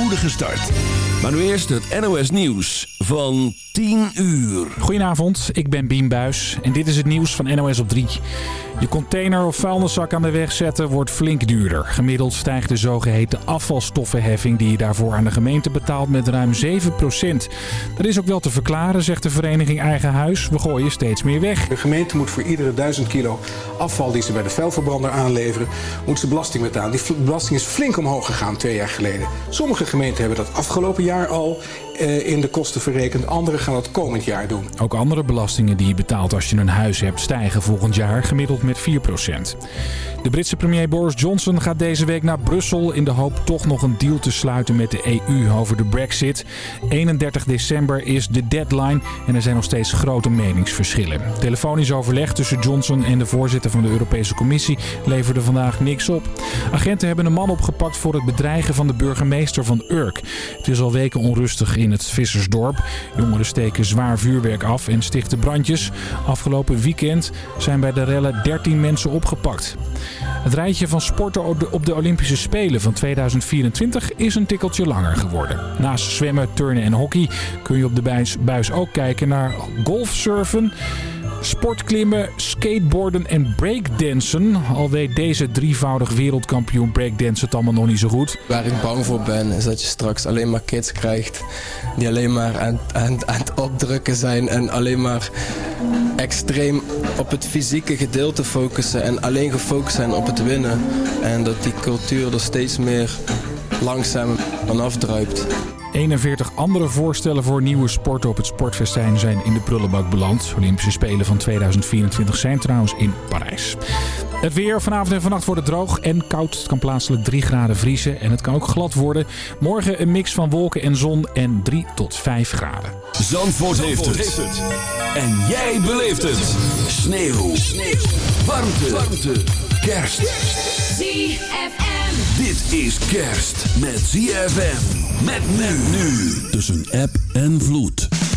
spoedige start. Maar nu eerst het NOS Nieuws van 10 uur. Goedenavond, ik ben Bien Buis en dit is het nieuws van NOS op 3. Je container of vuilniszak aan de weg zetten wordt flink duurder. Gemiddeld stijgt de zogeheten afvalstoffenheffing die je daarvoor aan de gemeente betaalt met ruim 7% Dat is ook wel te verklaren, zegt de vereniging Eigen Huis. We gooien steeds meer weg. De gemeente moet voor iedere 1000 kilo afval die ze bij de vuilverbrander aanleveren, moet ze belasting betalen. Die belasting is flink omhoog gegaan twee jaar geleden. Sommige gemeenten hebben dat afgelopen jaar al in de kosten verrekend. Anderen gaan dat komend jaar doen. Ook andere belastingen die je betaalt als je een huis hebt stijgen volgend jaar gemiddeld met 4%. De Britse premier Boris Johnson gaat deze week naar Brussel in de hoop toch nog een deal te sluiten met de EU over de brexit. 31 december is de deadline en er zijn nog steeds grote meningsverschillen. Telefonisch overleg tussen Johnson en de voorzitter van de Europese Commissie leverde vandaag niks op. Agenten hebben een man opgepakt voor het bedreigen van de burgemeester van Urk. Het is al weken onrustig in het Vissersdorp. Jongeren steken zwaar vuurwerk af en stichten brandjes. Afgelopen weekend zijn bij de rellen 13 mensen opgepakt. Het rijtje van sporten op de Olympische Spelen van 2024 is een tikkeltje langer geworden. Naast zwemmen, turnen en hockey kun je op de buis ook kijken naar golfsurfen sportklimmen, skateboarden en breakdansen. Al weet deze drievoudig wereldkampioen breakdansen het allemaal nog niet zo goed. Waar ik bang voor ben is dat je straks alleen maar kids krijgt die alleen maar aan, aan, aan het opdrukken zijn en alleen maar extreem op het fysieke gedeelte focussen en alleen gefocust zijn op het winnen. En dat die cultuur er steeds meer langzaam vanaf druipt. 41 andere voorstellen voor nieuwe sporten op het sportfestijn zijn in de prullenbak beland. Olympische Spelen van 2024 zijn trouwens in Parijs. Het weer vanavond en vannacht wordt het droog en koud. Het kan plaatselijk 3 graden vriezen en het kan ook glad worden. Morgen een mix van wolken en zon en 3 tot 5 graden. Zandvoort, heeft, het. En jij beleeft het. Sneeuw. Sneeuw. Warmte. Warmte. Kerst. ZFM. Dit is kerst met ZFM. Met men nu. Tussen app en vloed.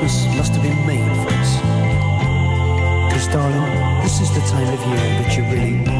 Christmas must have been made for us. Because, darling, this is the time of year that you really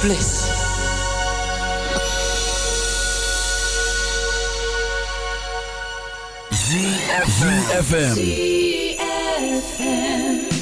Bliss. ZFM. Shadows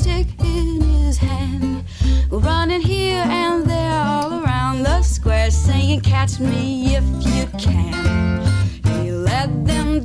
stick in his hand. Running here and there all around the square, saying, Catch me if you can. He led them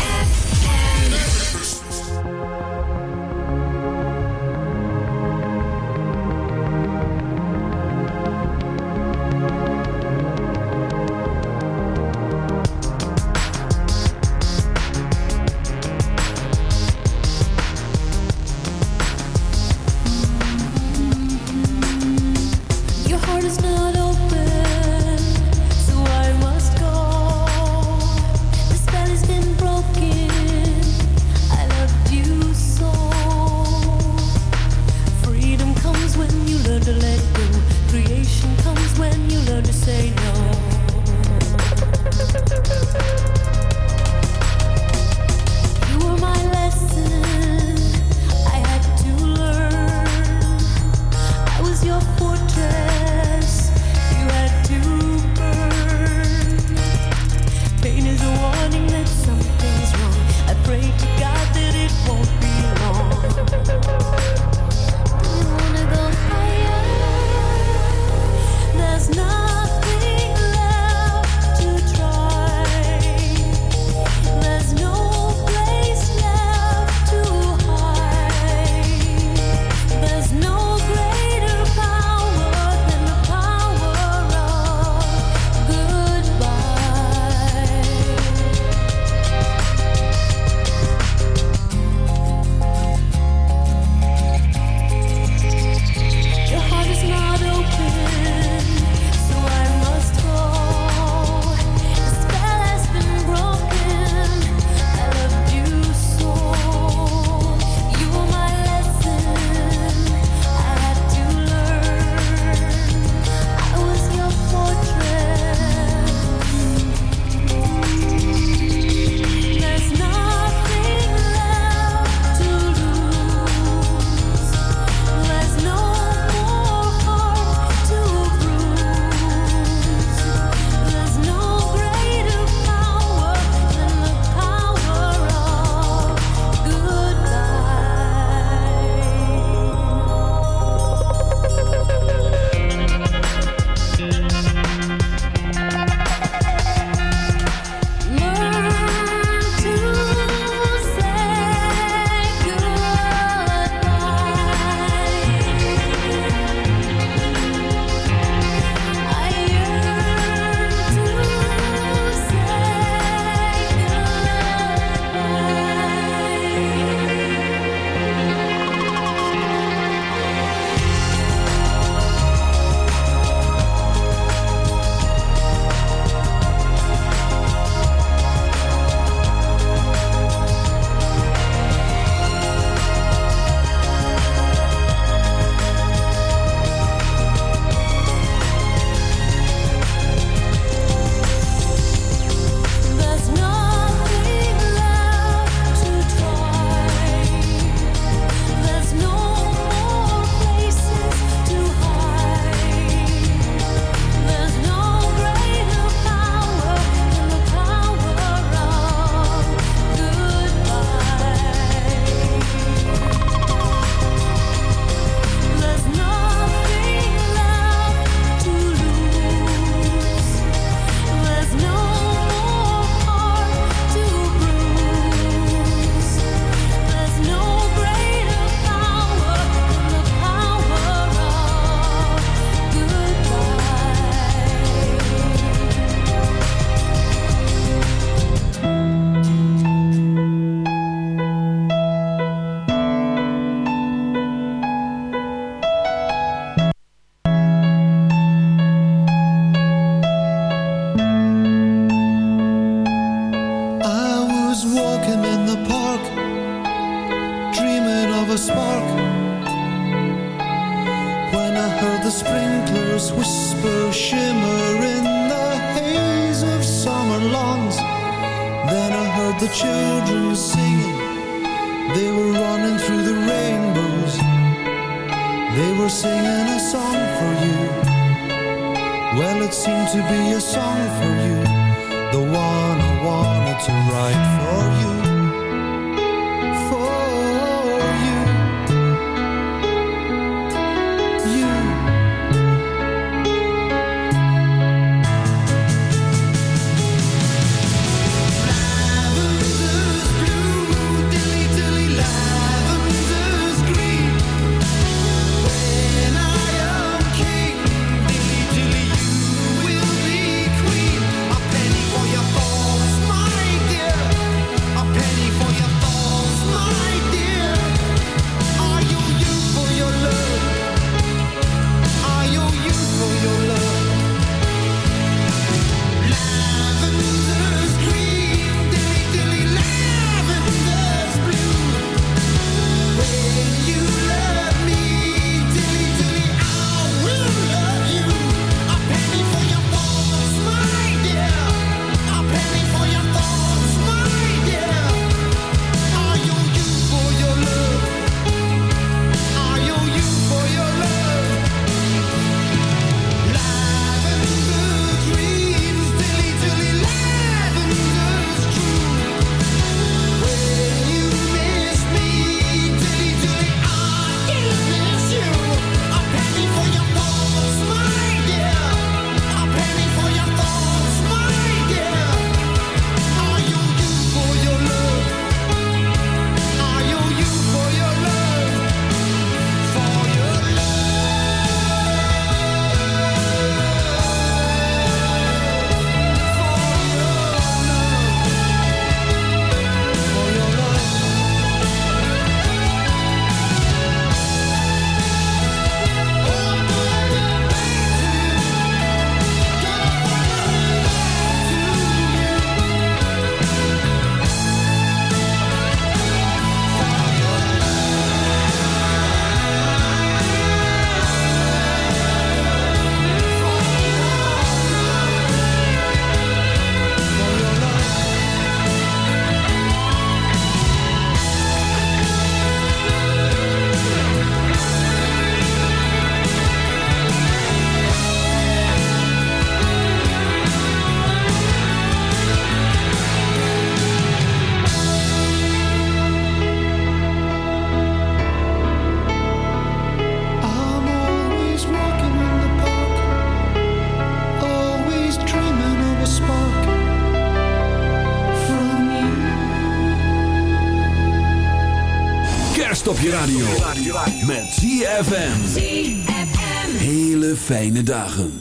dagen.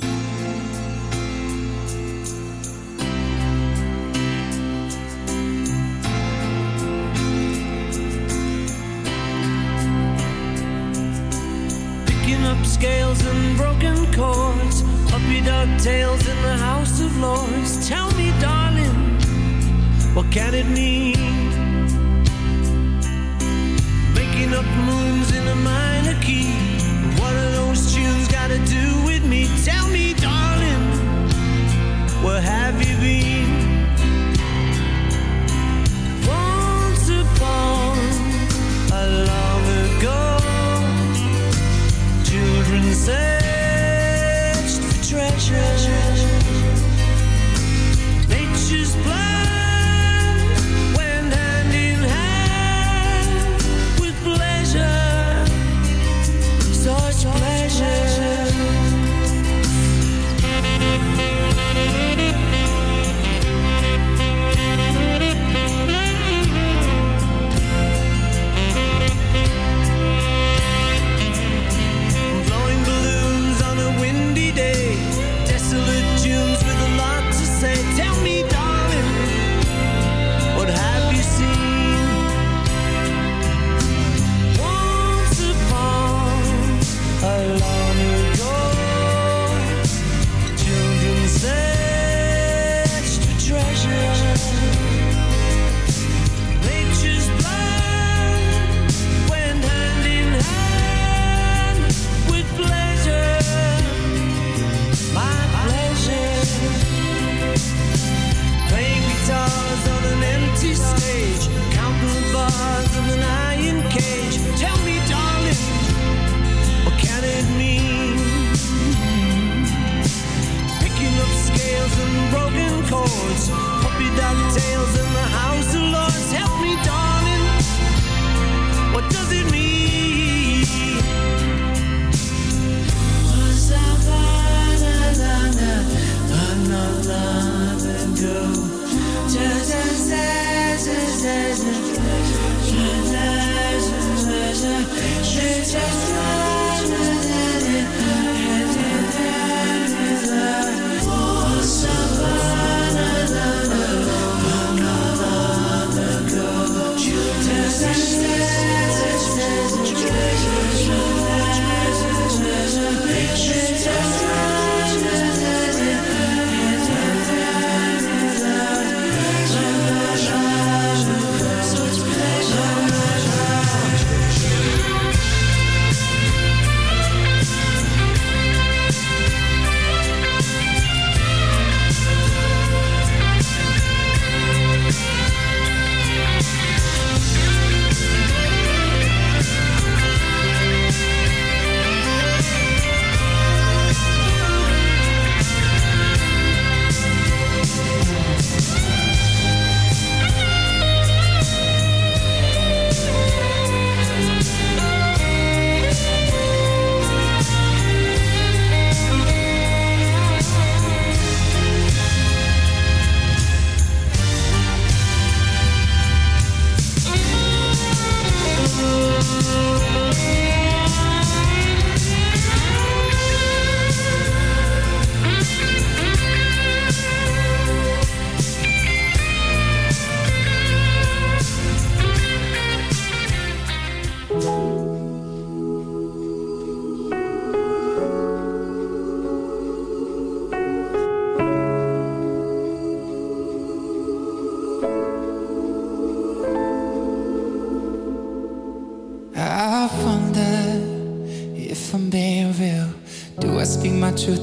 Picking up scales and broken chords. Puppy dog tails in the house of lords. Tell me, darling, what can it mean? Making up moons in a minor key. Tell me, darling, where have you been? Once upon a long ago, children searched for treasure.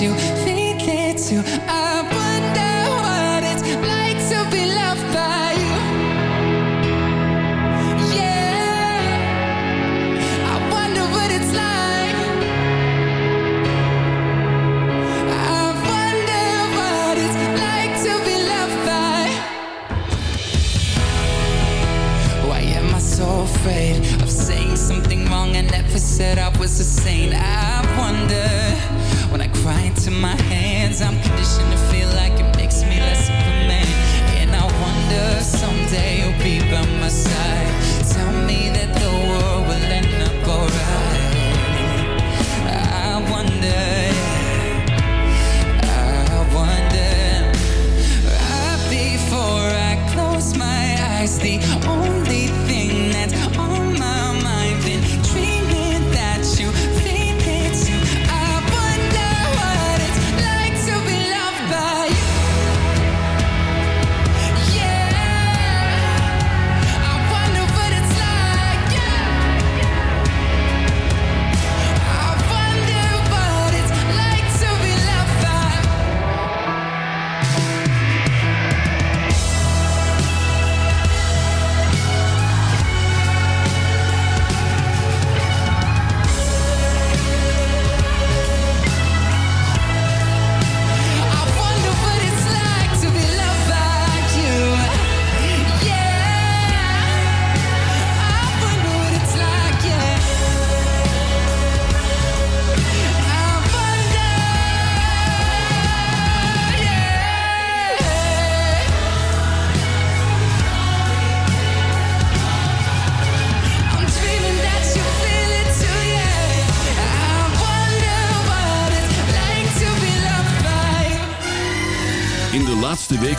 you.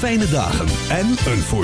Fijne dagen en een voorspoedig